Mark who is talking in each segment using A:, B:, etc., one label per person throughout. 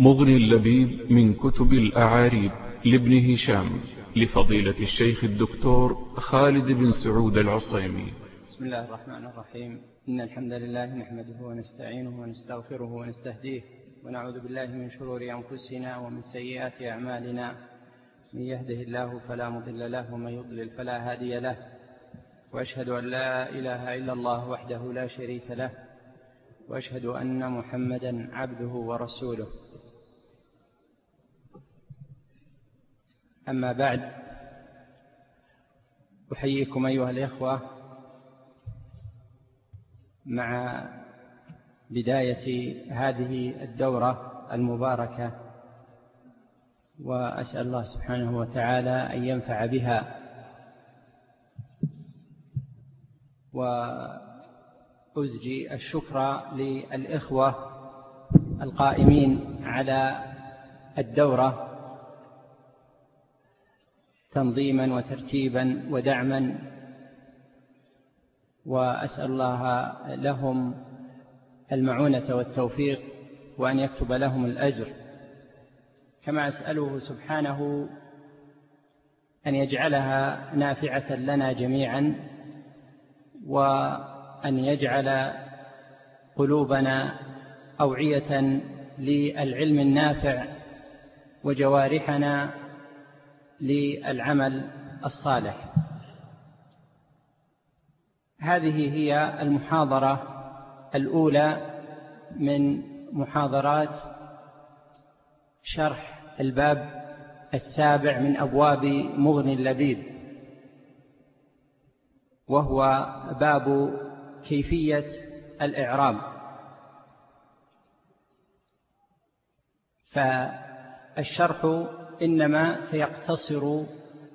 A: مغني اللبيب من كتب الأعاريب لابن هشام لفضيلة الشيخ الدكتور خالد بن سعود العصيمي.
B: بسم الله الرحمن الرحيم. إن الحمد لله نحمده ونستعينه ونستغفره ونستهديه ونعوذ بالله من شرور أنفسنا ومن سيئات أعمالنا. من يهده الله فلا مضل له ومن يضلل فلا هادي له. وأشهد أن لا إله إلا الله وحده لا شريك له. وأشهد أن محمدا عبده ورسوله. أما بعد أحييكم أيها الإخوة مع بداية هذه الدورة المباركة وأسأل الله سبحانه وتعالى أن ينفع بها. وأزجي الشكر للإخوة القائمين على الدورة تنظيما وترتيبا ودعما وأسأل الله لهم المعونة والتوفيق وأن يكتب لهم الأجر. كما أسأله سبحانه أن يجعلها نافعة لنا جميعا وأن يجعل قلوبنا أوعية للعلم النافع وجوارحنا للعمل الصالح. هذه هي المحاضرة الأولى من محاضرات شرح الباب السابع من أبواب مغني اللبيب وهو باب كيفية الإعراب. فالشرح إنما سيقتصر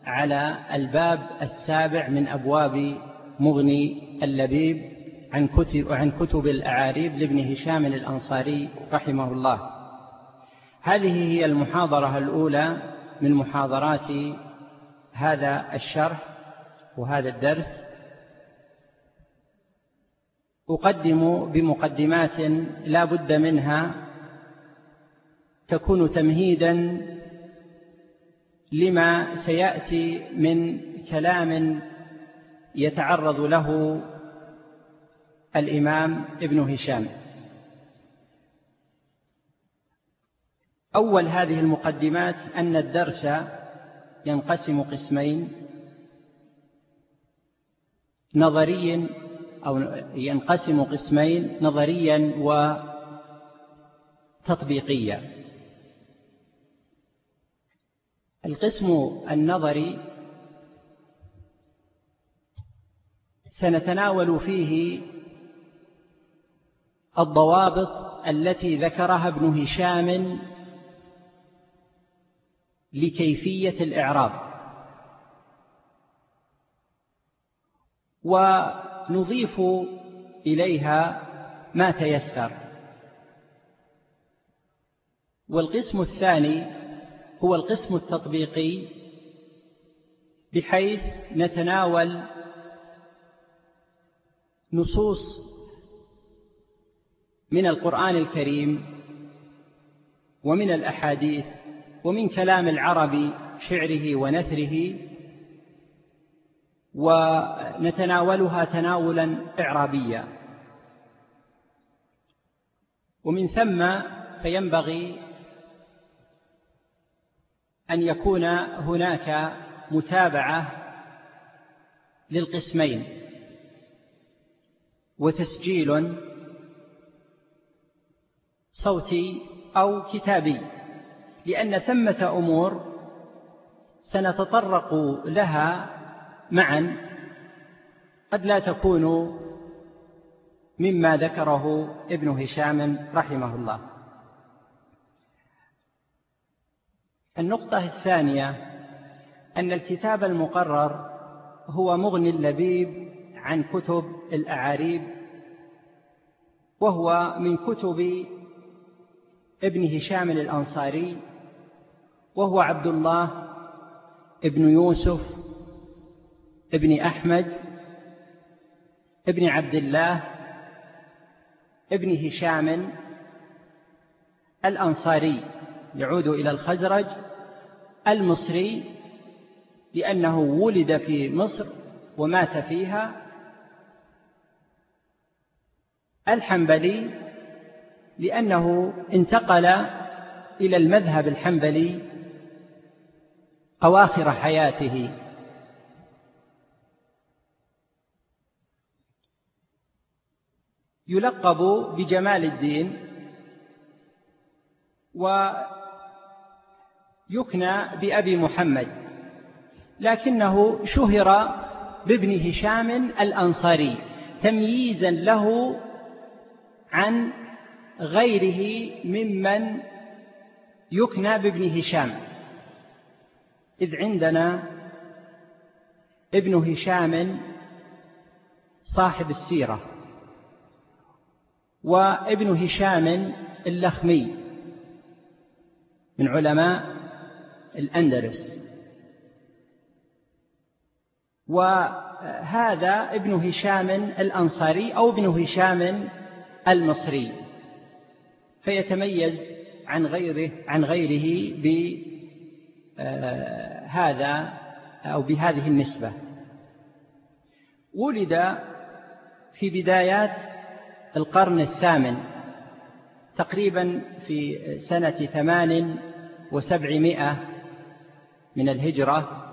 B: على الباب السابع من أبواب مغني اللبيب عن كتب, عن كتب الأعاريب لابن هشام الأنصاري رحمه الله. هذه هي المحاضرة الأولى من محاضرات هذا الشرح وهذا الدرس. أقدم بمقدمات لا بد منها تكون تمهيدا لما سيأتي من كلام يتعرض له الإمام ابن هشام. أول هذه المقدمات أن الدرس ينقسم قسمين نظريا أو ينقسم قسمين نظريا وتطبيقيا. القسم النظري سنتناول فيه الضوابط التي ذكرها ابن هشام لكيفية الإعراب. ونضيف إليها ما تيسر. والقسم الثاني هو القسم التطبيقي بحيث نتناول نصوص من القرآن الكريم ومن الأحاديث ومن كلام العرب شعره ونثره ونتناولها تناولا إعرابيا. ومن ثم فينبغي أن يكون هناك متابعة للقسمين وتسجيل صوتي أو كتابي لأن ثمة أمور سنتطرق لها معا قد لا تكون مما ذكره ابن هشام رحمه الله. النقطة الثانية أن الكتاب المقرر هو مغني اللبيب عن كتب الأعاريب وهو من كتب ابن هشام الأنصاري وهو عبد الله ابن يوسف ابن أحمد ابن عبد الله ابن هشام الأنصاري. يعود إلى الخزرج المصري لأنه ولد في مصر ومات فيها الحنبلي لأنه انتقل إلى المذهب الحنبلي أواخر حياته. يلقب بجمال الدين ويكنى بأبي محمد لكنه شهر بابن هشام الأنصاري تمييزا له عن غيره ممن يكنى بابن هشام. إذ عندنا ابن هشام صاحب السيرة وابن هشام اللخمي من علماء الأندلس. وهذا ابن هشام الأنصاري أو ابن هشام المصري. فيتميز عن غيره عن غيره بهذا أو بهذه النسبة. ولد في بدايات القرن الثامن تقريبا في سنة ثمان وسبعمائة من الهجرة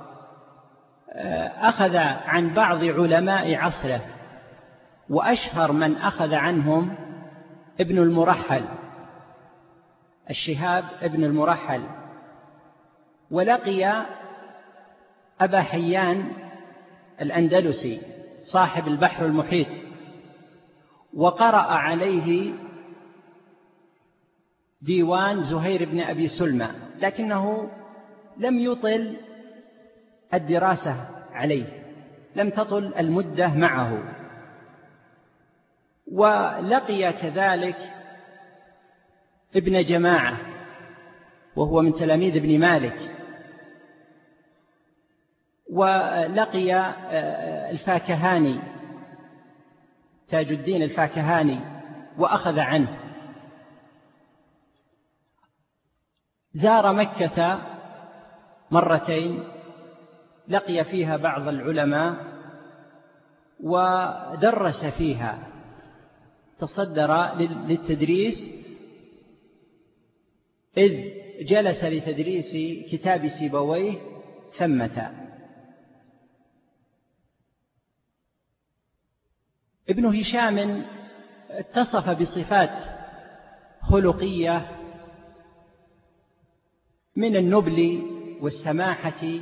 B: أخذ عن بعض علماء عصره وأشهر من أخذ عنهم ابن المرحل الشهاب ابن المرحل ولقي أبا حيان الأندلسي صاحب البحر المحيط وقرأ عليه ديوان زهير بن أبي سلمى لكنه لم يطل الدراسة عليه لم تطل المدة معه. ولقي كذلك ابن جماعة وهو من تلاميذ ابن مالك. ولقي آه، الفاكهاني تاج الدين الفاكهاني وأخذ عنه. زار مكة مرتين لقي فيها بعض العلماء ودرس فيها تصدر للتدريس إذ جلس لتدريس كتاب سيبويه ثمة. ابن هشام اتصف بصفات خلقية من النبل والسماحة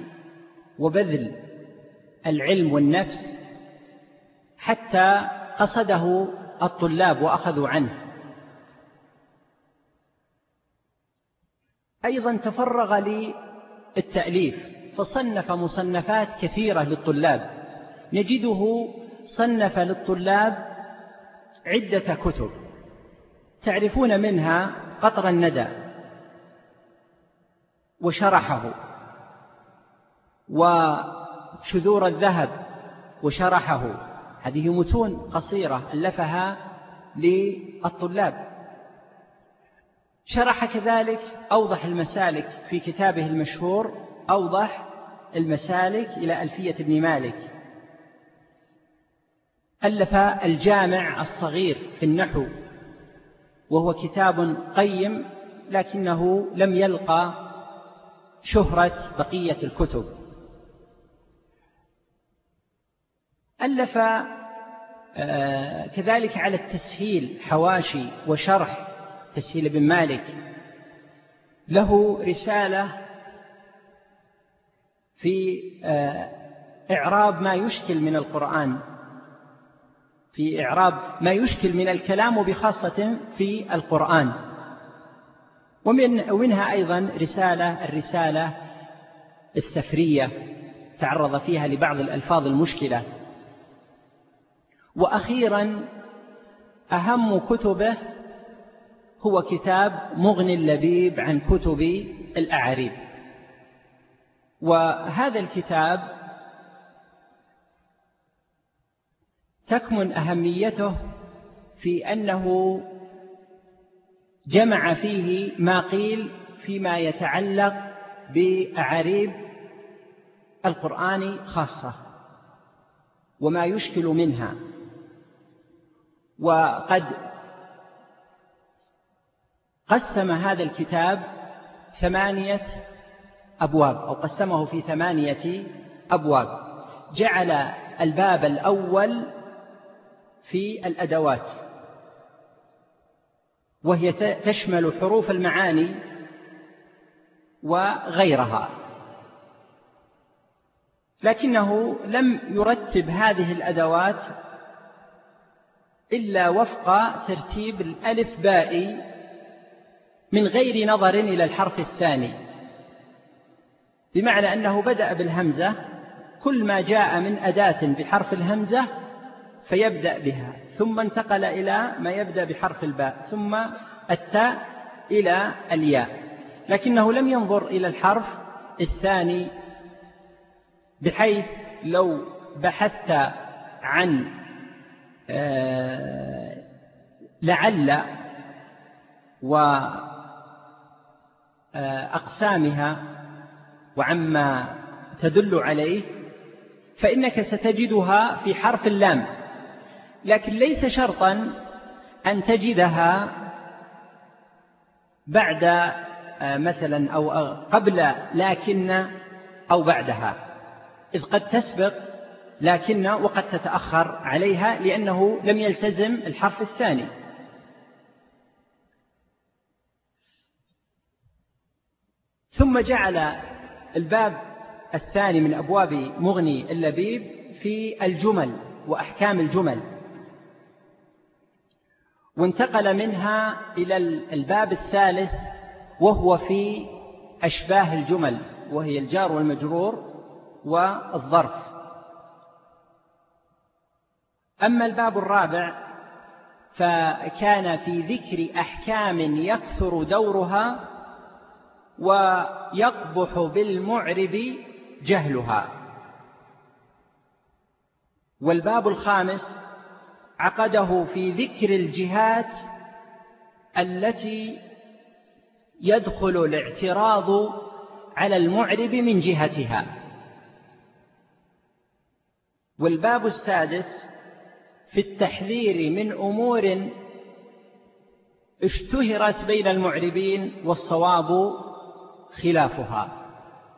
B: وبذل العلم والنفس حتى قصده الطلاب وأخذوا عنه. أيضا تفرغ للتأليف فصنف مصنفات كثيرة للطلاب. نجده صنف للطلاب عدة كتب تعرفون منها قطر الندى وشرحه. وشذور الذهب وشرحه. هذه متون قصيرة ألفها للطلاب. شرح كذلك أوضح المسالك في كتابه المشهور أوضح المسالك إلى ألفية ابن مالك. ألف الجامع الصغير في النحو وهو كتاب قيم لكنه لم يلقى شهرة بقية الكتب. ألف آه، كذلك على التسهيل حواشي وشرح تسهيل بن مالك. له رسالة في آه، إعراب ما يشكل من القرآن. في إعراب ما يشكل من الكلام وبخاصة في القرآن. ومن ومنها أيضا رسالة الرسالة السفرية تعرض فيها لبعض الألفاظ المشكلة. وأخيرا أهم كتبه هو كتاب مغني اللبيب عن كتب الأعاريب وهذا الكتاب تكمن أهميته في أنه جمع فيه ما قيل فيما يتعلق بأعاريب القرآن خاصة وما يشكل منها. وقد قسم هذا الكتاب ثمانية أبواب أو قسمه في ثمانية أبواب. جعل الباب الأول في الأدوات وهي تشمل حروف المعاني وغيرها. لكنه لم يرتب هذه الأدوات إلا وفق ترتيب الألف باء من غير نظر إلى الحرف الثاني. بمعنى أنه بدأ بالهمزة كل ما جاء من أداة بحرف الهمزة فيبدأ بها ثم انتقل إلى ما يبدأ بحرف الباء ثم التاء إلى الياء. لكنه لم ينظر إلى الحرف الثاني بحيث لو بحثت عن لعل وأقسامها آه، وعما تدل عليه فإنك ستجدها في حرف اللام. لكن ليس شرطا أن تجدها بعد آه، مثلا أو قبل لكن أو بعدها. إذ قد تسبق لكن وقد تتأخر عليها لأنه لم يلتزم الحرف الثاني. ثم جعل الباب الثاني من أبواب مغني اللبيب في الجمل وأحكام الجمل. وانتقل منها إلى الباب الثالث وهو في أشباه الجمل وهي الجار والمجرور والظرف. أما الباب الرابع فكان في ذكر أحكام يكثر دورها ويقبح بالمعرب جهلها. والباب الخامس عقده في ذكر الجهات التي يدخل الاعتراض على المعرب من جهتها. والباب السادس في التحذير من أمور اشتهرت بين المعربين والصواب خلافها.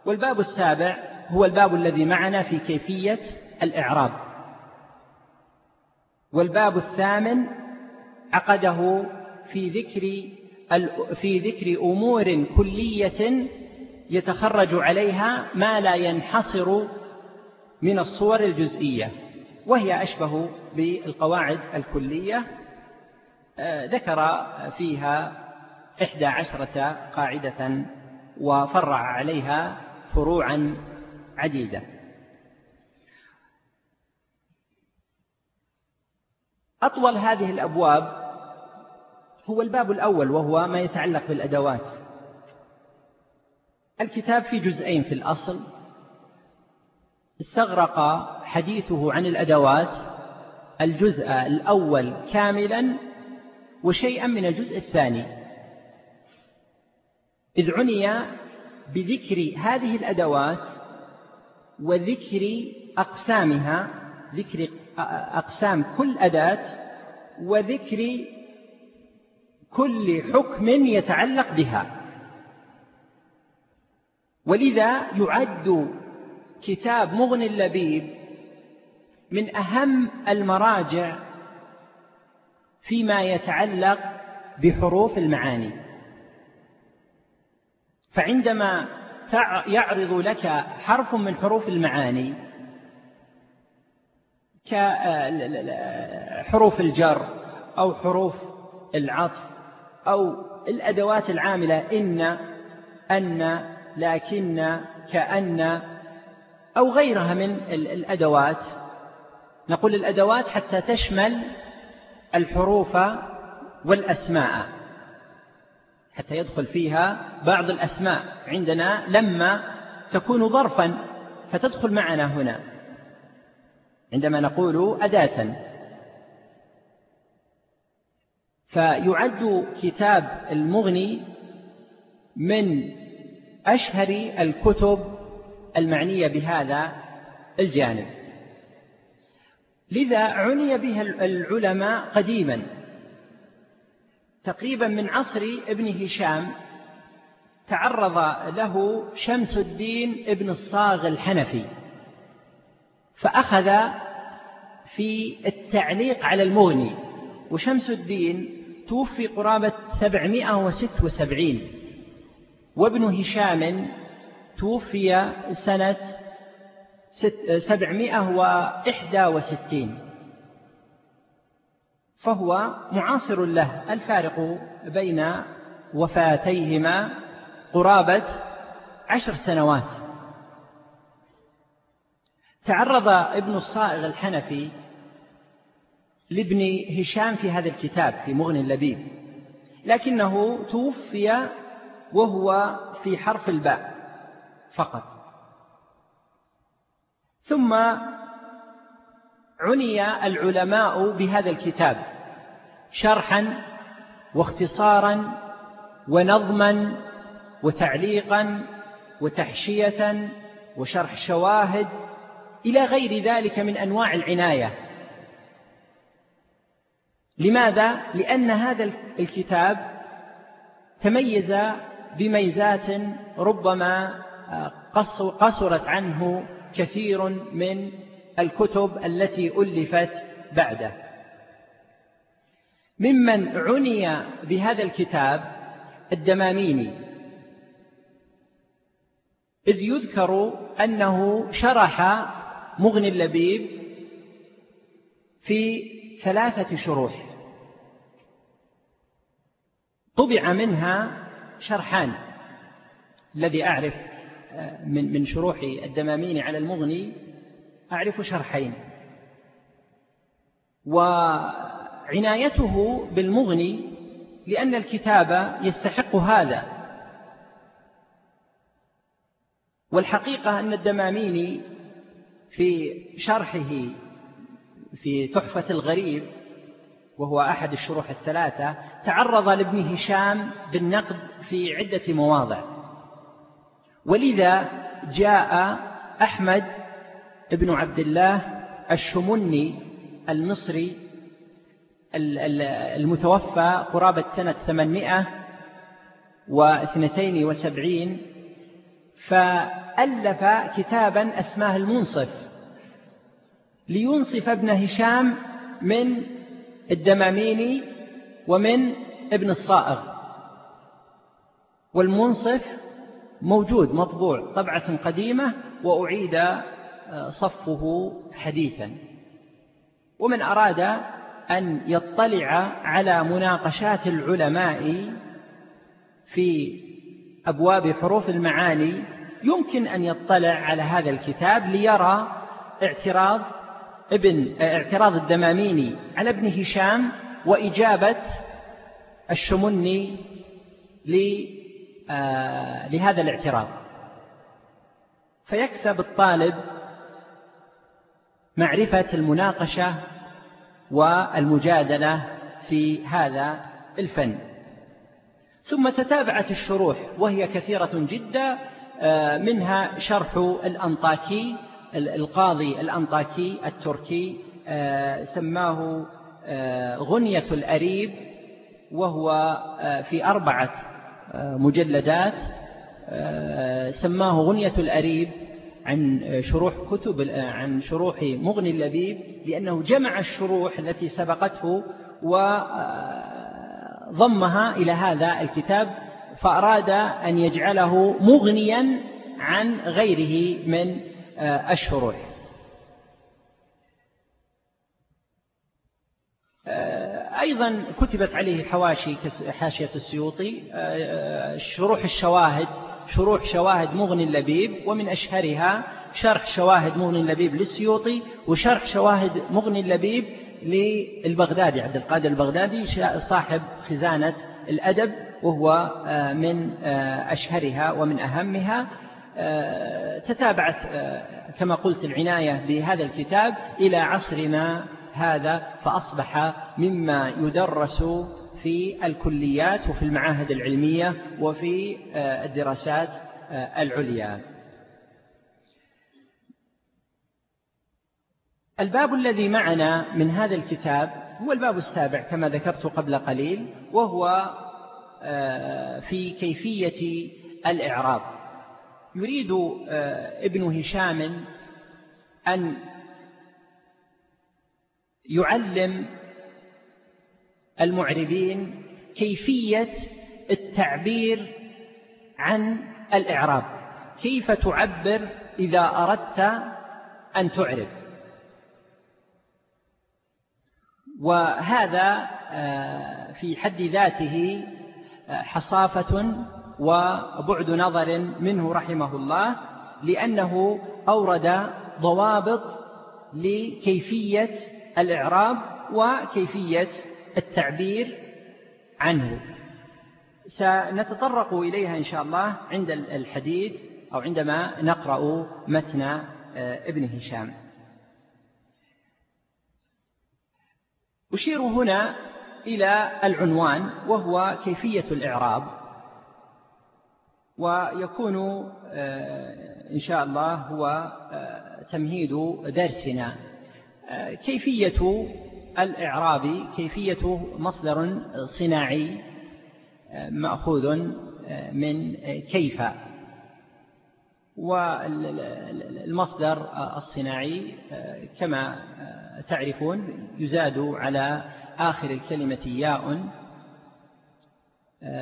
B: والباب السابع هو الباب الذي معنا في كيفية الإعراب. والباب الثامن عقده في ذكر في ذكر أمور كلية يتخرج عليها ما لا ينحصر من الصور الجزئية. وهي أشبه بالقواعد الكلية آه، ذكر فيها إحدى عشرة قاعدة وفرع عليها فروعا عديدة. أطول هذه الأبواب هو الباب الأول وهو ما يتعلق بالأدوات. الكتاب في جزئين في الأصل استغرق حديثه عن الأدوات الجزء الأول كاملا وشيئا من الجزء الثاني. إذ عني بذكر هذه الأدوات وذكر أقسامها ذكر أقسام كل أداة وذكر كل حكم يتعلق بها. لذا يعد كتاب مغني اللبيب من أهم المراجع فيما يتعلق بحروف المعاني. فعندما يعرض لك حرف من حروف المعاني كحروف الجر أو حروف العطف أو الأدوات العاملة إن أن لكن كأن أو غيرها من الأدوات. نقول الأدوات حتى تشمل الحروف والأسماء حتى يدخل فيها بعض الأسماء. عندنا لما تكون ظرفا فتدخل معنا هنا. عندما نقول أداة. فيعد كتاب المغني من أشهر الكتب المعنية بهذا الجانب. لذا عني به العلماء قديما. تقريبا من عصر ابن هشام تعرض له شمس الدين ابن الصاغ الحنفي فأخذ في التعليق على المغني وشمس الدين توفي قرابة سبعمائة وست وسبعين وابن هشام توفي سنة سبعمائة وإحدى وستين. فهو معاصر له الفارق بين وفاتيهما قرابة عشر سنوات. تعرض ابن الصائغ الحنفي لابن هشام في هذا الكتاب في مغني اللبيب لكنه توفي وهو في حرف الباء. فقط ثم عني العلماء بهذا الكتاب شرحا واختصارا ونظما وتعليقا وتحشية وشرح شواهد إلى غير ذلك من أنواع العناية لماذا؟ لأن هذا الكتاب تميز بميزات ربما قصرت عنه كثير من الكتب التي ألفت بعده. ممن عني بهذا الكتاب الدماميني. إذ يذكر أنه شرح مغني اللبيب في ثلاثة شروح. طبع منها شرحان الذي أعرف من من شروح الدمامين على المغني أعرف شرحين. وعنايته بالمغني لأن الكتاب يستحق هذا. والحقيقة أن الدماميني في شرحه في تحفة الغريب وهو أحد الشروح الثلاثة تعرض لابن هشام بالنقد في عدة مواضع. ولذا جاء أحمد بن عبد الله الشمني المصري المتوفى قرابة سنة ثمانمائة واثنتين وسبعين فألف كتابا أسماه المنصف لينصف ابن هشام من الدماميني ومن ابن الصائغ. والمنصف موجود مطبوع طبعة قديمة وأعيد آه، صفه حديثا. ومن أراد أن يطلع على مناقشات العلماء في أبواب حروف المعاني يمكن أن يطلع على هذا الكتاب ليرى اعتراض ابن اعتراض الدماميني على ابن هشام وإجابة الشمني آه، لهذا الاعتراض. فيكسب الطالب معرفة المناقشة والمجادلة في هذا الفن. ثم تتابعت الشروح وهي كثيرة جدا آه، منها شرح الأنطاكي القاضي الأنطاكي التركي آه، سماه آه، غنية الأريب وهو آه، في أربعة مجلدات سماه غنية الأريب عن شروح كتب عن شروح مغني اللبيب لأنه جمع الشروح التي سبقته وضمها إلى هذا الكتاب فأراد أن يجعله مغنيا عن غيره من الشروح. آه، أيضا كتبت عليه حواشي حاشية السيوطي آه، شروح الشواهد شروح شواهد مغني اللبيب ومن أشهرها شرح شواهد مغني اللبيب للسيوطي وشرح شواهد مغني اللبيب للبغدادي. عبد القادر البغدادي صاحب خزانة الأدب وهو آه، من أشهرها ومن أهمها. آه، تتابعت آه، كما قلت العناية بهذا الكتاب إلى عصرنا هذا فأصبح مما يدرس في الكليات وفي المعاهد العلمية وفي آه، الدراسات آه، العليا. الباب الذي معنا من هذا الكتاب هو الباب السابع كما ذكرت قبل قليل وهو آه، في كيفية الإعراب. يريد ابن هشام أن يعلم المعربين كيفية التعبير عن الإعراب. كيف تعبر إذا أردت أن تعرب؟ وهذا آه، في حد ذاته آه، حصافة وبعد نظر منه رحمه الله لأنه أورد ضوابط لكيفية الإعراب وكيفية التعبير عنه. سنتطرق إليها إن شاء الله عند الحديث أو عندما نقرأ متن آه، ابن هشام. أشير هنا إلى العنوان وهو كيفية الإعراب. ويكون آه، إن شاء الله هو آه، تمهيد درسنا. كيفية الإعراب كيفية مصدر صناعي مأخوذ من كيف. والمصدر الصناعي كما تعرفون يزاد على آخر الكلمة ياء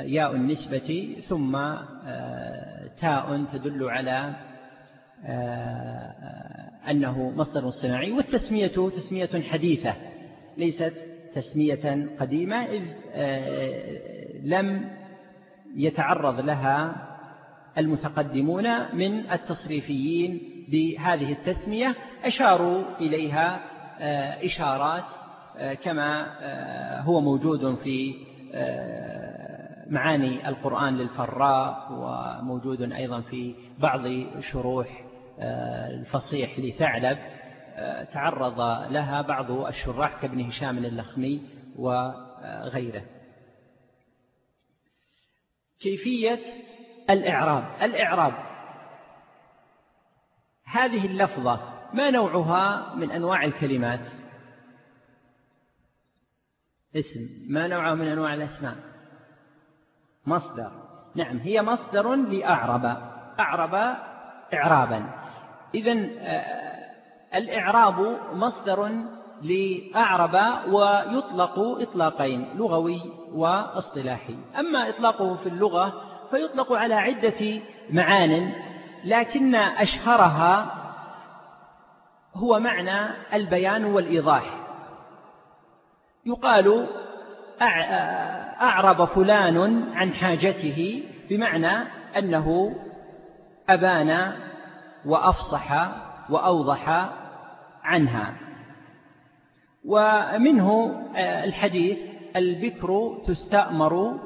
B: ياء النسبة ثم تاء تدل على أنه مصدر صناعي والتسمية تسمية حديثة ليست تسمية قديمة إذ آه، لم يتعرض لها المتقدمون من التصريفيين بهذه التسمية أشاروا إليها آه، إشارات آه، كما هو موجود في معاني القرآن للفراء وموجود أيضا في بعض شروح الفصيح لثعلب تعرض لها بعض الشراح كابن هشام اللخمي وغيره. كيفية الإعراب؟ الإعراب هذه اللفظة ما نوعها من أنواع الكلمات؟ اسم ما نوعها من أنواع الأسماء؟ مصدر. نعم هي مصدر لأعرب. أعرب إعرابا. إذن الإعراب مصدر لأعرب ويطلق إطلاقين لغوي واصطلاحي. أما إطلاقه في اللغة فيطلق على عدة معان لكن أشهرها هو معنى البيان والإيضاح. يقال أعرب فلان عن حاجته بمعنى أنه أبان وأفصح وأوضح عنها. ومنه آه، الحديث البكر تستأمر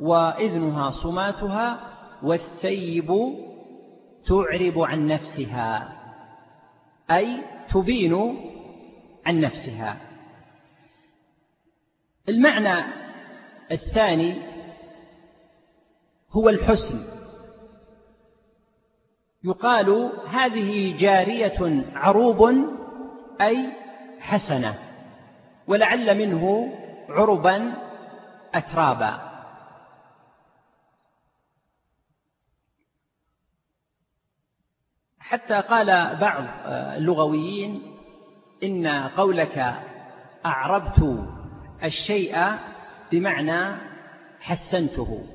B: وإذنها صماتها والثيب تعرب عن نفسها أي تبين عن نفسها. المعنى الثاني هو الحسن. يقال هذه جارية عروب أي حسنة ولعل منه عربا أترابا. حتى قال بعض اللغويين إن قولك أعربت الشيء بمعنى حسنته.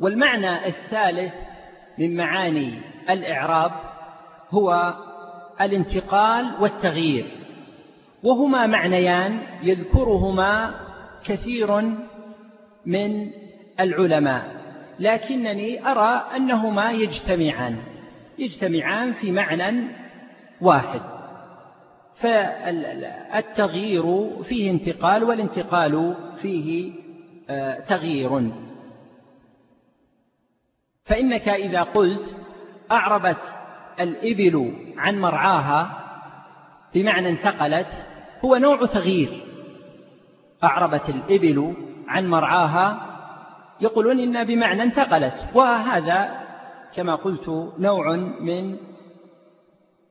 B: والمعنى الثالث من معاني الإعراب هو الانتقال والتغيير وهما معنيان يذكرهما كثير من العلماء لكنني أرى أنهما يجتمعان يجتمعان في معنى واحد فالتغيير فيه انتقال والانتقال فيه آه، تغيير. فإنك إذا قلت أعربت الإبل عن مرعاها بمعنى انتقلت هو نوع تغيير. أعربت الإبل عن مرعاها يقولون إن بمعنى انتقلت وهذا كما قلت نوع من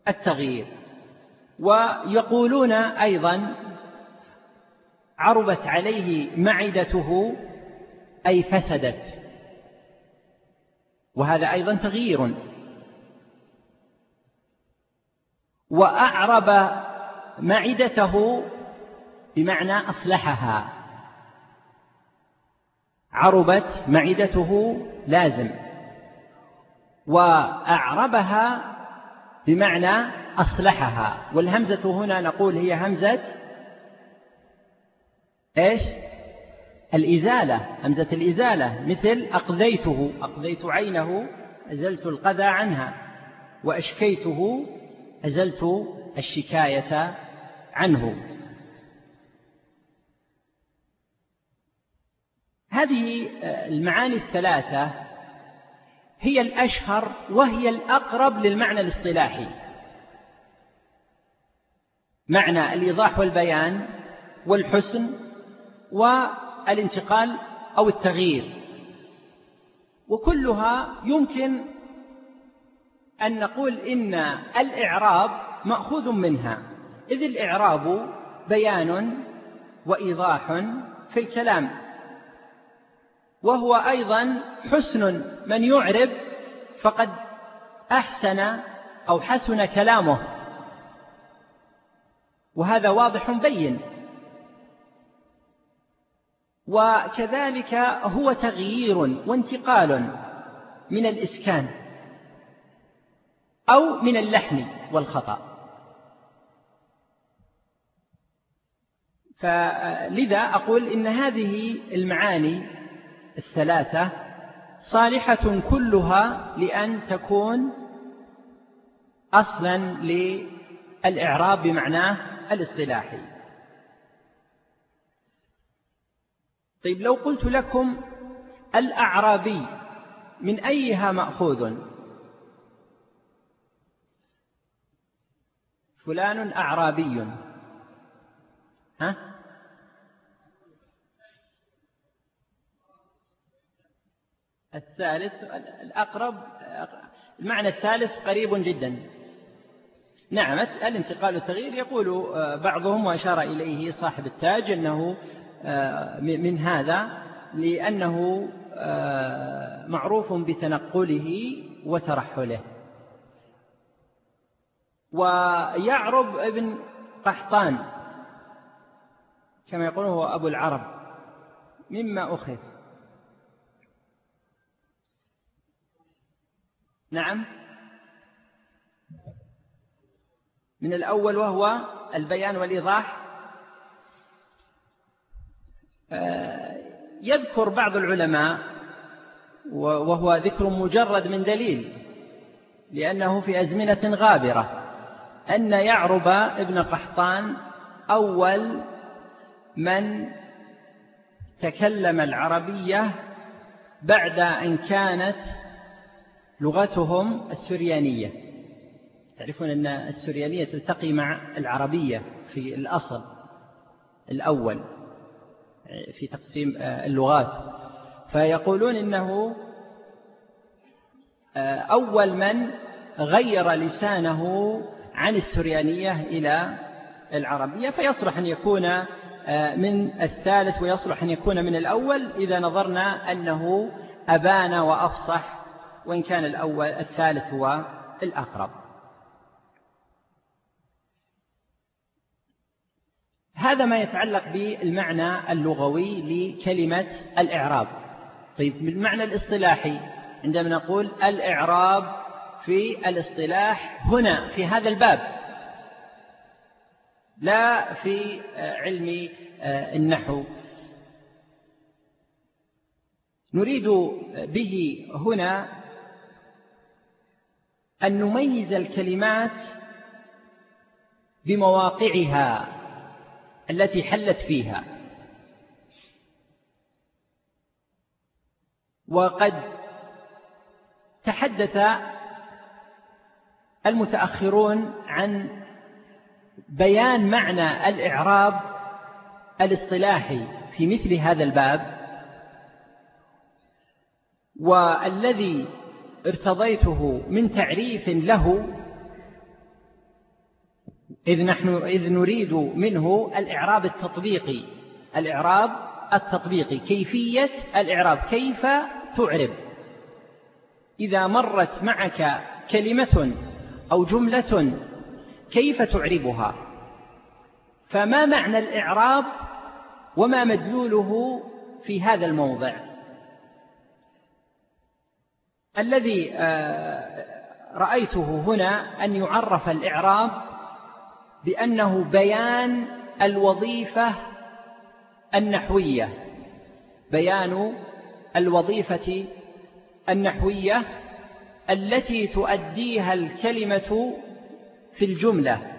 B: التغيير. ويقولون أيضا عربت عليه معدته أي فسدت. وهذا أيضا تغيير. وأعرب معدته بمعنى أصلحها. عربت معدته لازم. وأعربها بمعنى أصلحها. والهمزة هنا نقول هي همزة إيش؟ الإزالة همزة الإزالة مثل أقذيته أقذيت عينه أزلت القذى عنها وأشكيته أزلت الشكاية عنه. هذه المعاني الثلاثة هي الأشهر وهي الأقرب للمعنى الاصطلاحي. معنى الإيضاح والبيان والحسن والانتقال أو التغيير. وكلها يمكن أن نقول إن الإعراب مأخوذ منها إذ الإعراب بيان وإيضاح في الكلام وهو أيضا حسن من يعرب فقد أحسن أو حسن كلامه. وهذا واضح بين. وكذلك هو تغيير وانتقال من الإسكان أو من اللحن والخطأ. فلذا أقول إن هذه المعاني الثلاثة صالحة كلها لأن تكون أصلا للإعراب بمعناه الاصطلاحي. طيب لو قلت لكم الأعرابي من أيها مأخوذ؟ فلان أعرابي. ها؟ الثالث الأقرب المعنى الثالث قريب جدا. نعم الانتقال والتغيير يقول بعضهم وأشار إليه صاحب التاج أنه من هذا لأنه معروف بتنقله وترحله. ويعرب ابن قحطان كما يقول هو أبو العرب مما أخذ. نعم. من الأول وهو البيان والإيضاح. يذكر بعض العلماء وهو ذكر مجرد من دليل لأنه في أزمنة غابرة أن يعرب ابن قحطان أول من تكلم العربية بعد أن كانت لغتهم السريانية. تعرفون أن السريانية تلتقي مع العربية في الأصل الأول. في تقسيم اللغات. فيقولون إنه أول من غير لسانه عن السريانية إلى العربية. فيصلح أن يكون من الثالث ويصلح أن يكون من الأول إذا نظرنا أنه أبان وأفصح وإن كان الأول الثالث هو الأقرب. هذا ما يتعلق بالمعنى اللغوي لكلمة الإعراب. طيب بالمعنى الاصطلاحي عندما نقول الإعراب في الاصطلاح هنا في هذا الباب لا في علم النحو. نريد به هنا أن نميز الكلمات بمواقعها. التي حلت فيها. وقد تحدث المتأخرون عن بيان معنى الإعراب الاصطلاحي في مثل هذا الباب. والذي ارتضيته من تعريف له إذ, نحن إذ نريد منه الإعراب التطبيقي. الإعراب التطبيقي كيفية الإعراب كيف تعرب؟ إذا مرت معك كلمة أو جملة كيف تعربها؟ فما معنى الإعراب وما مدلوله في هذا الموضع؟ الذي آه، رأيته هنا أن يعرف الإعراب بأنه بيان الوظيفة النحوية. بيان الوظيفة النحوية التي تؤديها الكلمة في الجملة.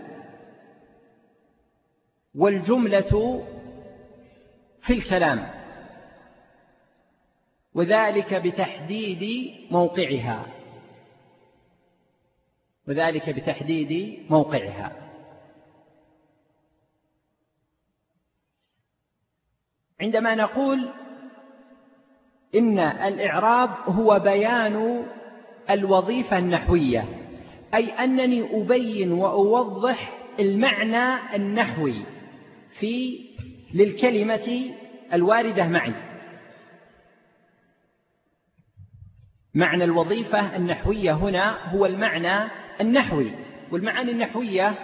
B: والجملة في الكلام. وذلك بتحديد موقعها. وذلك بتحديد موقعها. عندما نقول إن الإعراب هو بيان الوظيفة النحوية أي أنني أبين وأوضح المعنى النحوي في للكلمة الواردة معي معنى الوظيفة النحوية هنا هو المعنى النحوي والمعاني النحوية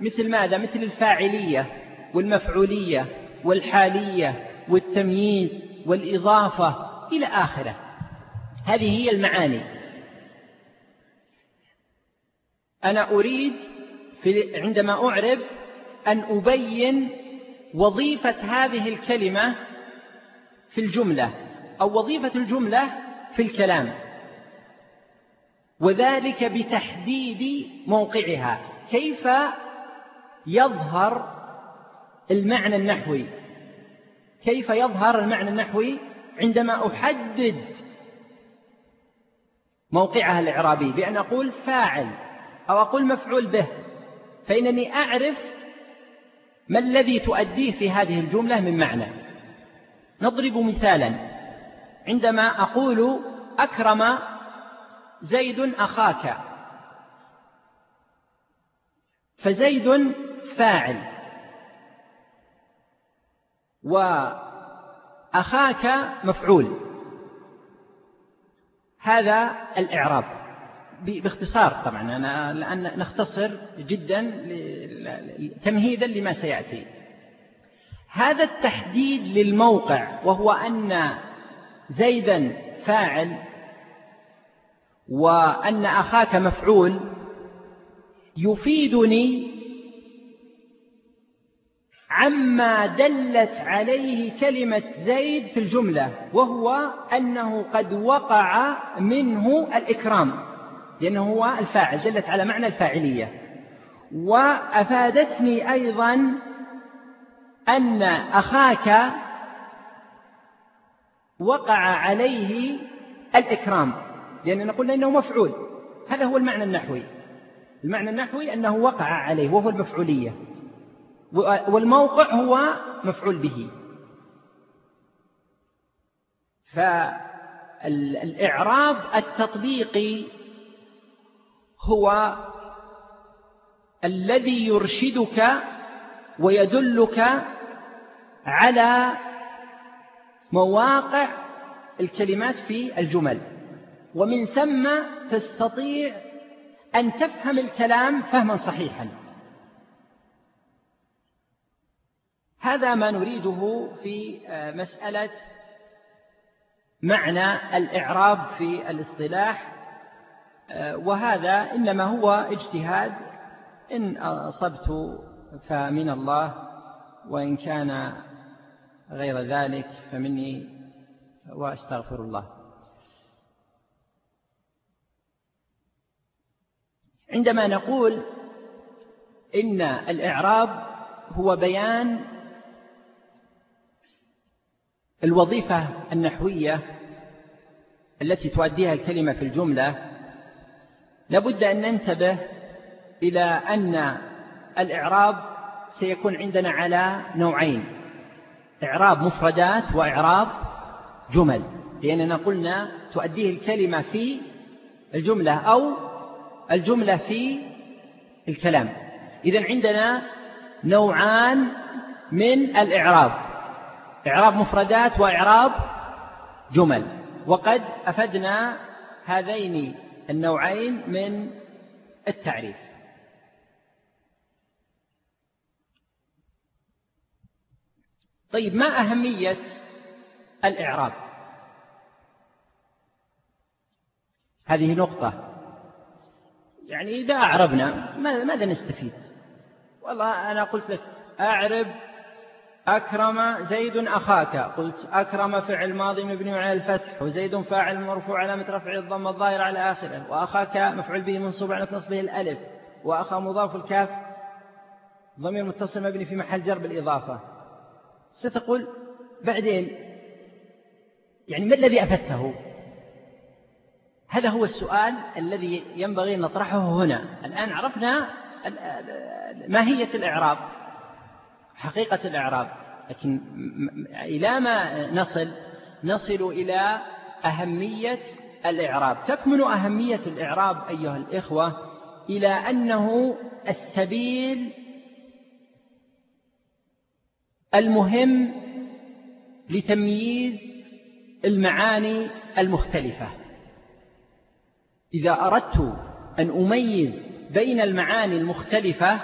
B: مثل ماذا؟ مثل الفاعلية والمفعولية والحالية والتمييز والإضافة إلى آخره. هذه هي المعاني. أنا أريد في عندما أعرب أن أبين وظيفة هذه الكلمة في الجملة أو وظيفة الجملة في الكلام. وذلك بتحديد موقعها. كيف يظهر المعنى النحوي؟ كيف يظهر المعنى النحوي عندما أحدد موقعها الإعرابي بأن أقول فاعل أو أقول مفعول به؟ فإنني أعرف ما الذي تؤديه في هذه الجملة من معنى. نضرب مثالا. عندما أقول أكرم زيد أخاك فزيد فاعل. وأخاك مفعول. هذا الإعراب. باختصار طبعا أنا لأن نختصر جدا تمهيدا لما سيأتي. هذا التحديد للموقع وهو أن زيدا فاعل وأن أخاك مفعول يفيدني عما دلت عليه كلمة زيد في الجملة وهو أنه قد وقع منه الإكرام لأنه هو الفاعل دلت على معنى الفاعلية. وأفادتني أيضا أن أخاك وقع عليه الإكرام لأننا قلنا إنه مفعول. هذا هو المعنى النحوي. المعنى النحوي أنه وقع عليه وهو المفعولية. والموقع هو مفعول به. فالإعراب التطبيقي هو الذي يرشدك ويدلك على مواقع الكلمات في الجمل. ومن ثم تستطيع أن تفهم الكلام فهما صحيحا. هذا ما نريده في آه، مسألة معنى الإعراب في الاصطلاح آه، وهذا إنما هو اجتهاد. إن أصبت فمن الله وإن كان غير ذلك فمني وأستغفر الله. عندما نقول إن الإعراب هو بيان الوظيفة النحوية التي تؤديها الكلمة في الجملة لابد أن ننتبه إلى أن الإعراب سيكون عندنا على نوعين إعراب مفردات وإعراب جمل لأننا قلنا تؤديه الكلمة في الجملة أو الجملة في الكلام. إذا عندنا نوعان من الإعراب. إعراب مفردات وإعراب جمل. وقد أفدنا هذين النوعين من التعريف. طيب ما أهمية الإعراب؟ هذه نقطة. يعني إذا أعربنا ماذا نستفيد؟ والله أنا قلت لك أعرب أكرم زيد أخاك. قلت أكرم فعل ماضي مبني على الفتح وزيد فاعل مرفوع علامة رفع الضم الظاهر على آخره وأخاك مفعول به منصوب على نصبه الألف وأخا مضاف الكاف ضمير متصل مبني في محل جر بالإضافة. ستقول بعدين يعني ما الذي أفدته هذا هو السؤال الذي ينبغي أن نطرحه هنا. الآن عرفنا ماهية الإعراب. حقيقة الإعراب. لكن إلى ما نصل نصل إلى أهمية الإعراب. تكمن أهمية الإعراب أيها الإخوة إلى أنه السبيل المهم لتمييز المعاني المختلفة. إذا أردت أن أميز بين المعاني المختلفة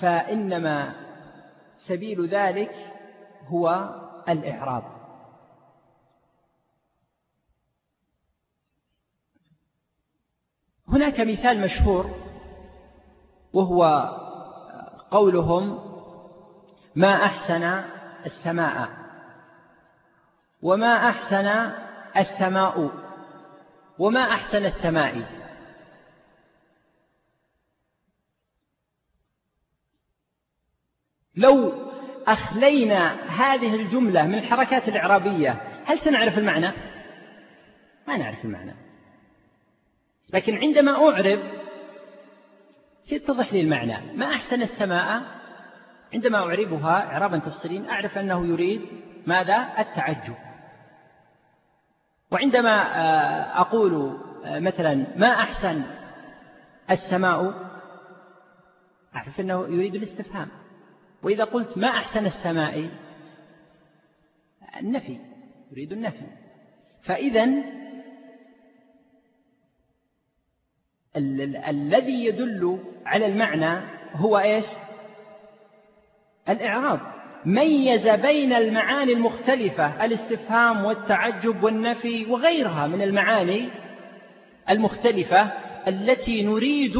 B: فإنما سبيل ذلك هو الإعراب. هناك مثال مشهور وهو قولهم ما أحسن السماء؟ وما أحسن السماء؟ وما أحسن السماء؟ لو أخلينا هذه الجملة من الحركات الإعرابية هل سنعرف المعنى؟ ما نعرف المعنى. لكن عندما أعرب سيتضح لي المعنى. ما أحسن السماء؟ عندما أعربها إعرابا تفصيليا أعرف أنه يريد ماذا؟ التعجب. وعندما آه، أقول آه، مثلا ما أحسن السماء؟ أعرف أنه يريد الاستفهام. وإذا قلت ما أحسن السماء النفي يريد النفي. فإذا الذي يدل على المعنى هو إيش؟ الإعراب. ميز بين المعاني المختلفة الاستفهام والتعجب والنفي وغيرها من المعاني المختلفة التي نريد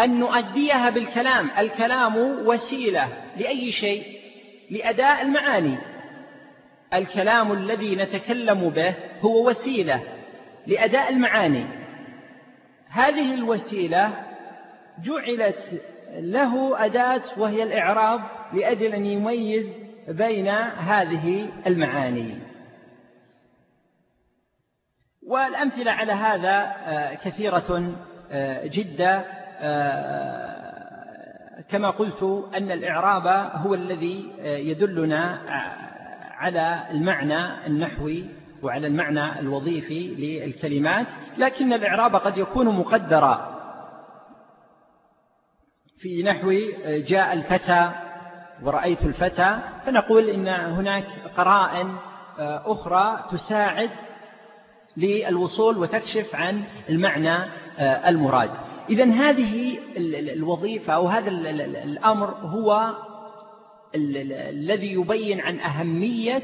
B: أن نؤديها بالكلام الكلام وسيلة لأي شيء لأداء المعاني. الكلام الذي نتكلم به هو وسيلة لأداء المعاني. هذه الوسيلة جعلت له أداة وهي الإعراب لأجل أن يميز بين هذه المعاني. والأمثلة على هذا آه، كثيرة آه، جدا كما قلت أن الإعراب هو الذي يدلنا على المعنى النحوي وعلى المعنى الوظيفي للكلمات لكن الإعراب قد يكون مقدرا. في نحو جاء الفتى ورأيت الفتى فنقول إن هناك قرائن أخرى تساعد للوصول وتكشف عن المعنى المراد. إذا هذه الوظيفة أو هذا الأمر هو الذي يبين عن أهمية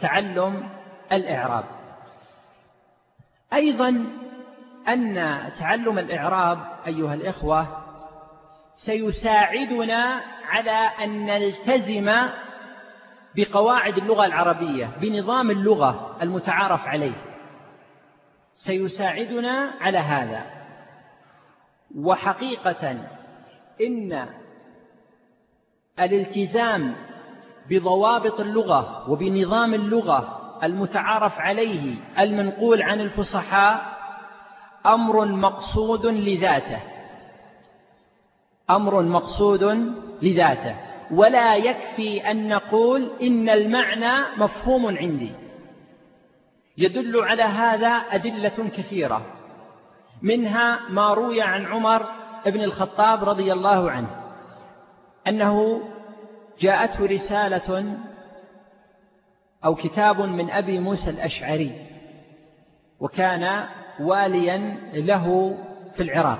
B: تعلم الإعراب. أيضا أن تعلم الإعراب أيها الإخوة سيساعدنا على أن نلتزم بقواعد اللغة العربية بنظام اللغة المتعارف عليه. سيساعدنا على هذا. وحقيقة إن الالتزام بضوابط اللغة وبنظام اللغة المتعارف عليه المنقول عن الفصحاء أمر مقصود لذاته. أمر مقصود لذاته. ولا يكفي أن نقول إن المعنى مفهوم عندي. يدل على هذا أدلة كثيرة. منها ما روي عن عمر بن الخطاب رضي الله عنه أنه جاءته رسالة أو كتاب من أبي موسى الأشعري وكان واليا له في العراق.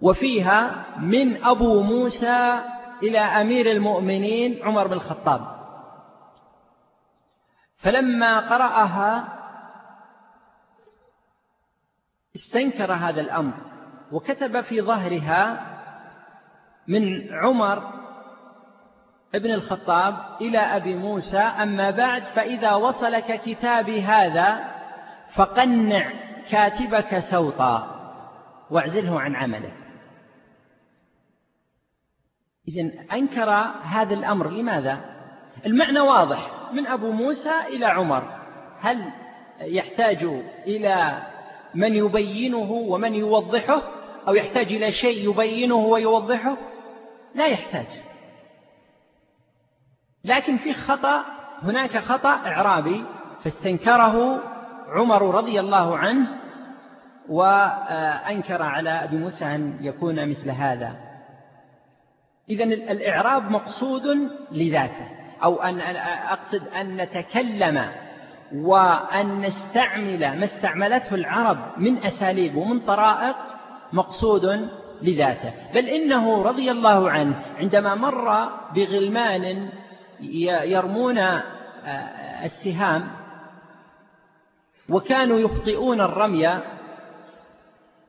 B: وفيها من أبو موسى إلى أمير المؤمنين عمر بن الخطاب. فلما قرأها استنكر هذا الأمر وكتب في ظهرها من عمر ابن الخطاب إلى أبي موسى أما بعد فإذا وصلك كتابي هذا فقنع كاتبك سوطا واعزله عن عمله إذن أنكر هذا الأمر لماذا؟ المعنى واضح من أبو موسى إلى عمر هل يحتاج إلى من يبينه ومن يوضحه أو يحتاج إلى شيء يبينه ويوضحه؟ لا يحتاج. لكن في خطأ هناك خطأ إعرابي فاستنكره عمر رضي الله عنه وأنكر على أبي موسى أن يكون مثل هذا. إذا الإعراب مقصود لذاته أو أن أقصد أن نتكلم وأن نستعمل ما استعملته العرب من أساليب ومن طرائق مقصود لذاته. بل إنه رضي الله عنه عندما مر بغلمان يرمون السهام وكانوا يخطئون الرمي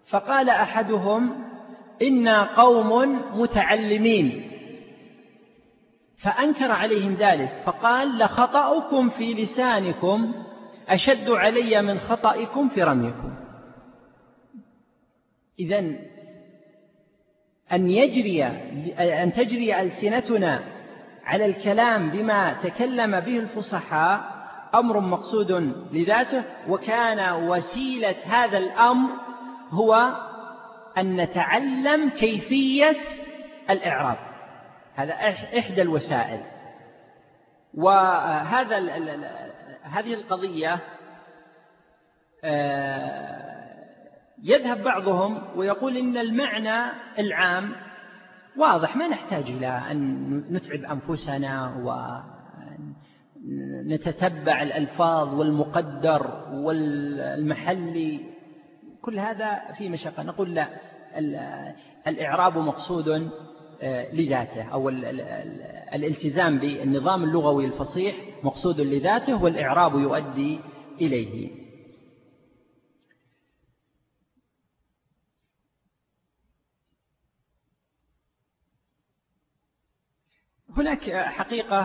B: فقال أحدهم إنا قوم متعلمين. فأنكر عليهم ذلك فقال لخطأكم في لسانكم أشد علي من خطئكم في رميكم. إذا أن يجري أن تجري ألسنتنا على الكلام بما تكلم به الفصحاء أمر مقصود لذاته وكان وسيلة هذا الأمر هو أن نتعلم كيفية الإعراب. هذا إحدى الوسائل. وهذا هذه القضية آه، يذهب بعضهم ويقول إن المعنى العام واضح ما نحتاج إلى أن نتعب أنفسنا ونتتبع الألفاظ والمقدر والمحلي. كل هذا في مشقة. نقول لا الإعراب مقصود. لذاته أو الالتزام بالنظام اللغوي الفصيح مقصود لذاته والإعراب يؤدي إليه. هناك حقيقة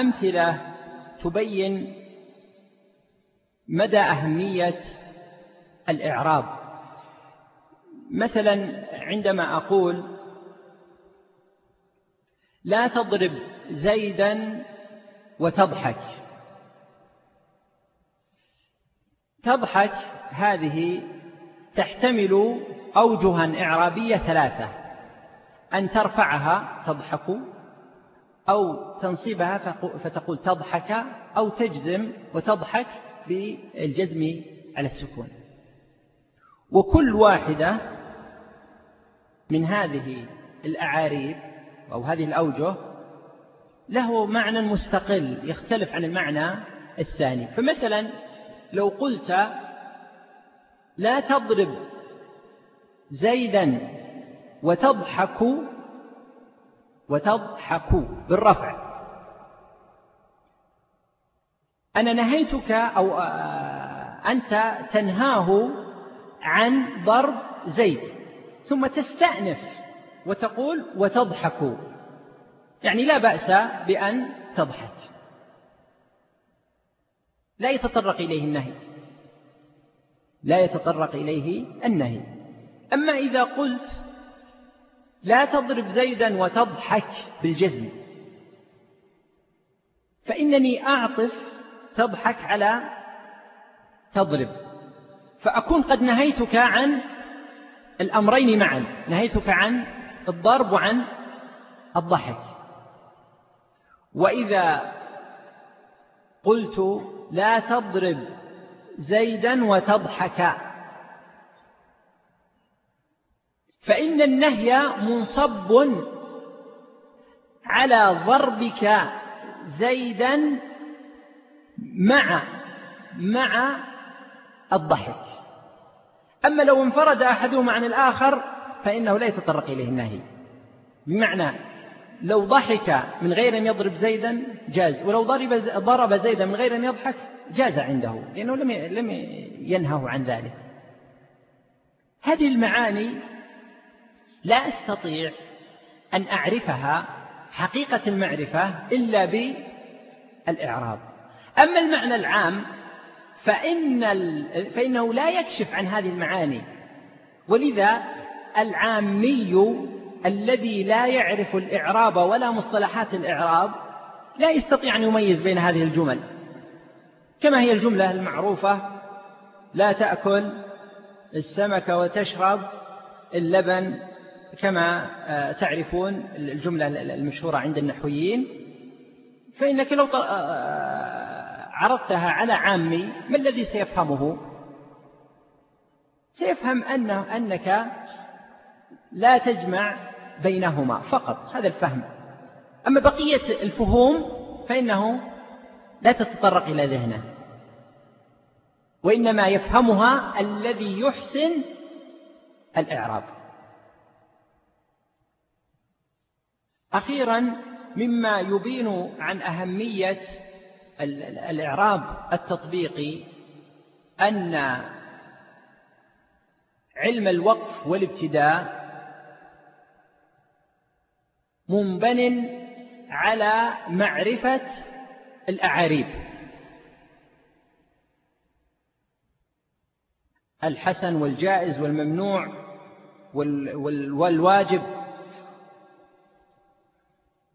B: أمثلة تبين مدى أهمية الإعراب. مثلا عندما أقول لا تضرب زيدا وتضحك. تضحك هذه تحتمل أوجها إعرابية ثلاثة أن ترفعها تضحك أو تنصبها فتقول تضحك أو تجزم وتضحك بالجزم على السكون. وكل واحدة من هذه الأعاريب أو هذه الأوجه له معنى مستقل يختلف عن المعنى الثاني. فمثلا لو قلت لا تضرب زيدا وتضحك وتضحك بالرفع. أنا نهيتك أو أنت تنهاه عن ضرب زيد ثم تستأنف وتقول وتضحك. يعني لا بأس بأن تضحك. لا يتطرق إليه النهي. لا يتطرق إليه النهي. أما إذا قلت لا تضرب زيدا وتضحك بالجزم فإنني أعطف تضحك على تضرب. فأكون قد نهيتك عن الأمرين معا. نهيتك عن الضرب وعن الضحك. وإذا قلت لا تضرب زيدا وتضحك فإن النهي منصب على ضربك زيدا مع مع الضحك. أما لو انفرد أحدهما عن الآخر فإنه لا يتطرق إليه النهي. بمعنى لو ضحك من غير أن يضرب زيدا جاز ولو ضرب ضرب زيدا من غير أن يضحك جاز عنده لأنه لم لم ينهه عن ذلك. هذه المعاني لا أستطيع أن أعرفها حقيقة المعرفة إلا بالإعراب. أما المعنى العام فإن فإنه لا يكشف عن هذه المعاني. ولذا العامي الذي لا يعرف الإعراب ولا مصطلحات الإعراب لا يستطيع أن يميز بين هذه الجمل. كما هي الجملة المعروفة لا تأكل السمك وتشرب اللبن كما آه، تعرفون الجملة المشهورة عند النحويين. فإنك لو آه، عرضتها على عامي ما الذي سيفهمه؟ سيفهم أنه أنك لا تجمع بينهما فقط هذا الفهم. أما بقية الفهوم فإنه لا تتطرق إلى ذهنه وإنما يفهمها الذي يحسن الإعراب. أخيرا مما يبين عن أهمية الإعراب التطبيقي أن علم الوقف والابتداء منبن على معرفة الأعاريب. الحسن والجائز والممنوع والواجب.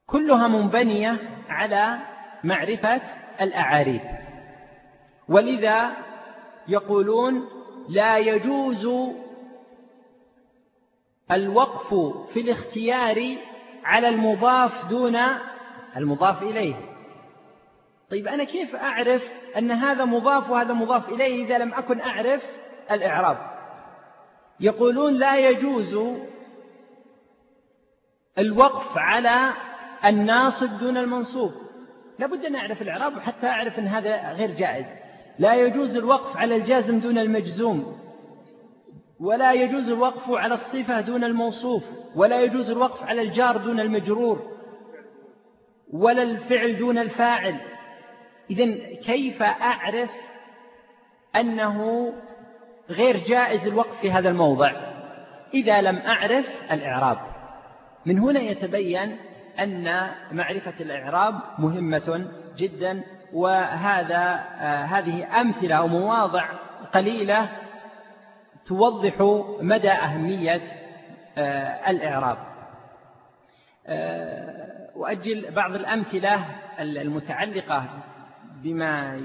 B: كلها منبنية على معرفة الأعاريب. ولذا يقولون لا يجوز الوقف في الاختيار على المضاف دون المضاف إليه. طيب أنا كيف أعرف أن هذا مضاف وهذا مضاف إليه إذا لم أكن أعرف الإعراب؟ يقولون لا يجوز الوقف على الناصب دون المنصوب. لابد أن أعرف الإعراب حتى أعرف أن هذا غير جائز. لا يجوز الوقف على الجازم دون المجزوم. ولا يجوز الوقف على الصفة دون الموصوف ولا يجوز الوقف على الجار دون المجرور ولا الفعل دون الفاعل. إذن كيف أعرف أنه غير جائز الوقف في هذا الموضع؟ إذا لم أعرف الإعراب. من هنا يتبين أن معرفة الإعراب مهمة جدا وهذا آه هذه أمثلة أو مواضع قليلة توضح مدى أهمية آه الإعراب. آه وأجل بعض الأمثلة المتعلقة بما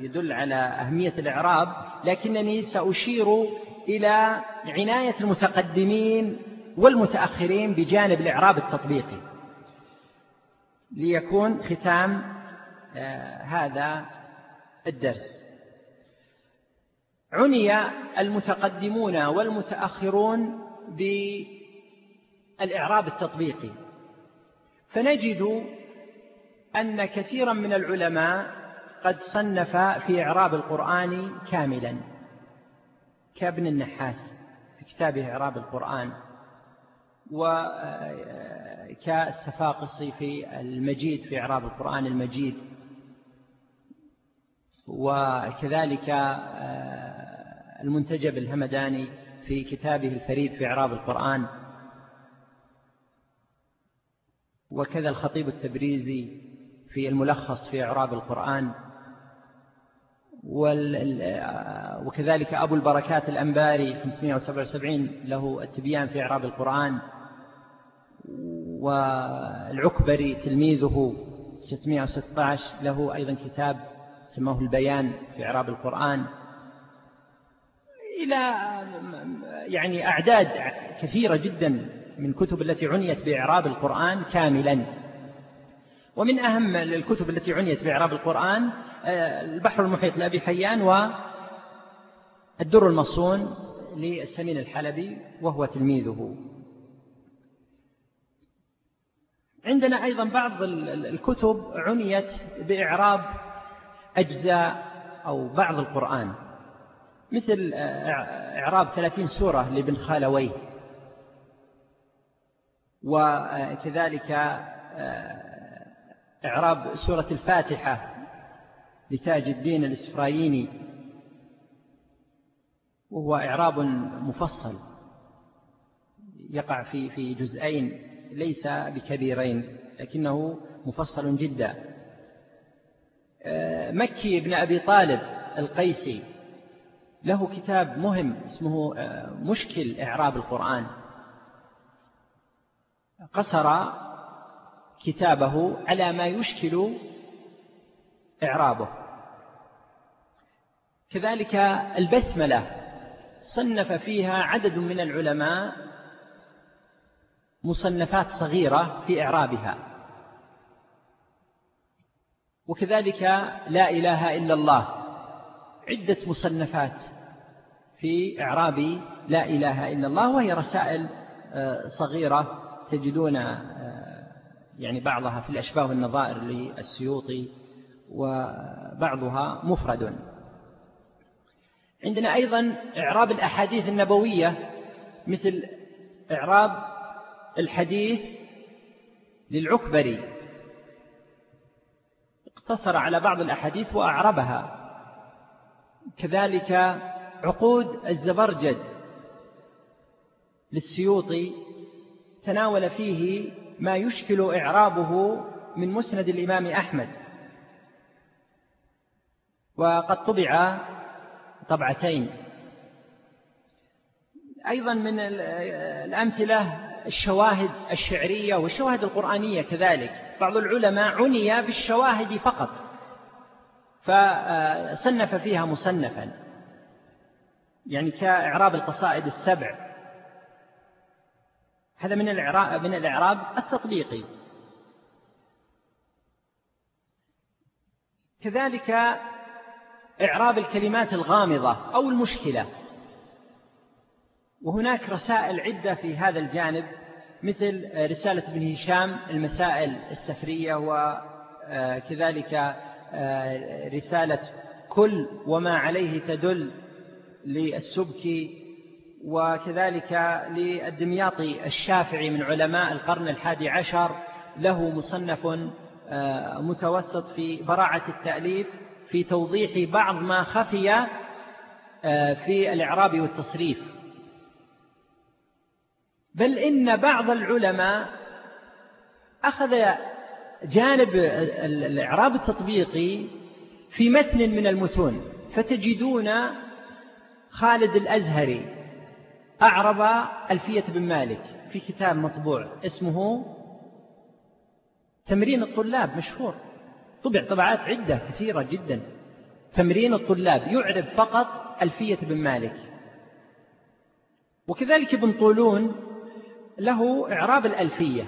B: يدل على أهمية الإعراب لكنني سأشير إلى عناية المتقدمين والمتأخرين بجانب الإعراب التطبيقي. ليكون ختام آه هذا الدرس. عني المتقدمون والمتأخرون بالإعراب التطبيقي. فنجد أن كثيرا من العلماء قد صنف في إعراب القرآن كاملا كابن النحاس في كتابه إعراب القرآن وكالسفاقصي في المجيد في إعراب القرآن المجيد وكذلك المنتجب الهمداني في كتابه الفريد في إعراب القرآن. وكذا الخطيب التبريزي في الملخص في إعراب القرآن. وكذلك أبو البركات الأنباري 577 له التبيان في إعراب القرآن. والعكبري تلميذه 616 له أيضا كتاب سماه البيان في إعراب القرآن. إلى يعني أعداد كثيرة جدا من كتب التي عنيت بإعراب القرآن كاملا. ومن أهم الكتب التي عنيت بإعراب القرآن آه، البحر المحيط لأبي حيان والدر المصون للسمين الحلبي وهو تلميذه. عندنا أيضا بعض الكتب عنيت بإعراب أجزاء أو بعض القرآن. مثل آه، إعراب ثلاثين سورة لابن خالويه. وكذلك آه، إعراب سورة الفاتحة لتاج الدين الإسفرايني وهو إعراب مفصل يقع في في جزئين ليس بكبيرين لكنه مفصل جدا. آه، مكي بن أبي طالب القيسي له كتاب مهم اسمه آه، مشكل إعراب القرآن. قصر كتابه على ما يشكل إعرابه. كذلك البسملة صنف فيها عدد من العلماء مصنفات صغيرة في إعرابها. وكذلك لا إله إلا الله عدة مصنفات في إعراب لا إله إلا الله وهي رسائل آه، صغيرة تجدون آه، يعني بعضها في الأشباه والنظائر للسيوطي وبعضها مفرد. عندنا أيضا إعراب الأحاديث النبوية مثل إعراب الحديث للعكبري. اقتصر على بعض الأحاديث وأعربها. كذلك عقود الزبرجد للسيوطي تناول فيه ما يشكل إعرابه من مسند الإمام أحمد. وقد طبع طبعتين. أيضا من الأمثلة الشواهد الشعرية والشواهد القرآنية كذلك. بعض العلماء عني بالشواهد فقط. فصنف فيها مصنفا. يعني كإعراب القصائد السبع. هذا من الإعراب, من الإعراب التطبيقي. كذلك إعراب الكلمات الغامضة أو المشكلة. وهناك رسائل عدة في هذا الجانب مثل رسالة ابن هشام المسائل السفرية وكذلك آه، رسالة كل وما عليه تدل للسبكي وكذلك للدمياطي الشافعي من علماء القرن الحادي عشر له مصنف آه، متوسط في براعة التأليف في توضيح بعض ما خفي آه، في الإعراب والتصريف. بل إن بعض العلماء أخذ جانب الإعراب التطبيقي في متن من المتون فتجدون خالد الأزهري أعرب ألفية بن مالك في كتاب مطبوع اسمه تمرين الطلاب مشهور. طبع طبعات عدة كثيرة جدا. تمرين الطلاب يعرب فقط ألفية بن مالك. وكذلك ابن طولون له إعراب الألفية.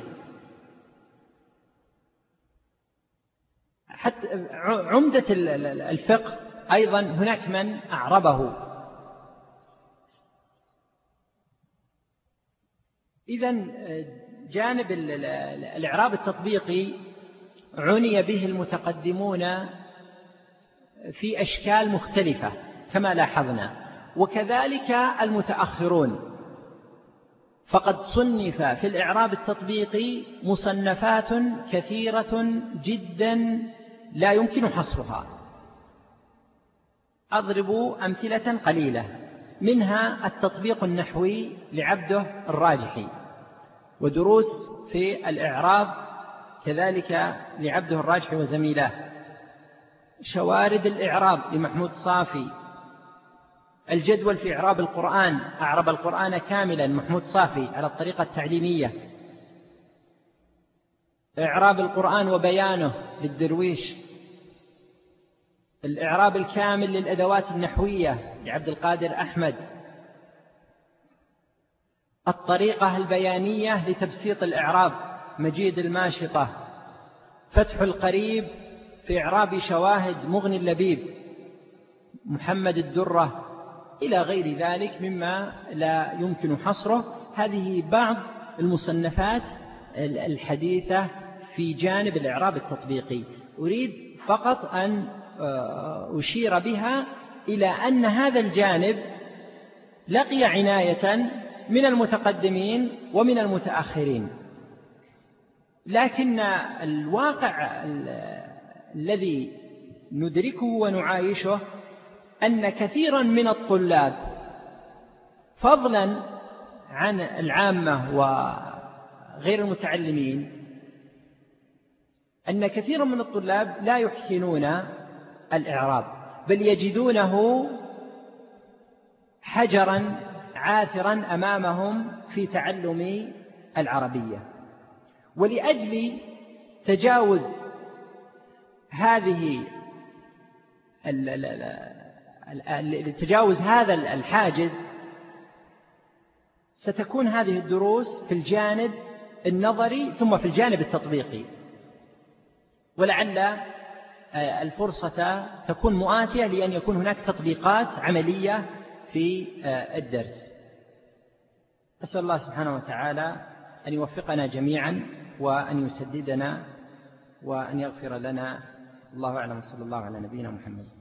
B: حتى عمدة الفقه أيضا هناك من أعربه. إذا جانب الإعراب التطبيقي عني به المتقدمون في أشكال مختلفة كما لاحظنا وكذلك المتأخرون. فقد صنف في الإعراب التطبيقي مصنفات كثيرة جدا لا يمكن حصرها. أضرب أمثلة قليلة منها التطبيق النحوي لعبده الراجحي. ودروس في الإعراب كذلك لعبده الراجحي وزميلاه شوارد الإعراب لمحمود صافي. الجدول في إعراب القرآن أعرب القرآن كاملا محمود صافي على الطريقة التعليمية. إعراب القرآن وبيانه للدرويش. الإعراب الكامل للأدوات النحوية لعبد القادر أحمد. الطريقة البيانية لتبسيط الإعراب مجيد الماشطة فتح القريب في إعراب شواهد مغني اللبيب محمد الدرة. إلى غير ذلك مما لا يمكن حصره. هذه بعض المصنفات الحديثة في جانب الإعراب التطبيقي. أريد فقط أن آه، أشير بها إلى أن هذا الجانب لقي عناية من المتقدمين ومن المتأخرين. لكن الواقع الذي ندركه ونعايشه أن كثيرا من الطلاب فضلا عن العامة وغير المتعلمين أن كثيرا من الطلاب لا يحسنون الإعراب بل يجدونه حجرا عاثرا أمامهم في تعلم العربية. ولأجل تجاوز هذه تجاوز هذا الحاجز ستكون هذه الدروس في الجانب النظري ثم في الجانب التطبيقي. ولعل آه، الفرصة تكون مؤاتية لأن يكون هناك تطبيقات عملية في آه، الدرس. أسأل الله سبحانه وتعالى أن يوفقنا جميعا وأن يسددنا وأن يغفر لنا. الله أعلم. صلى الله على نبينا محمد.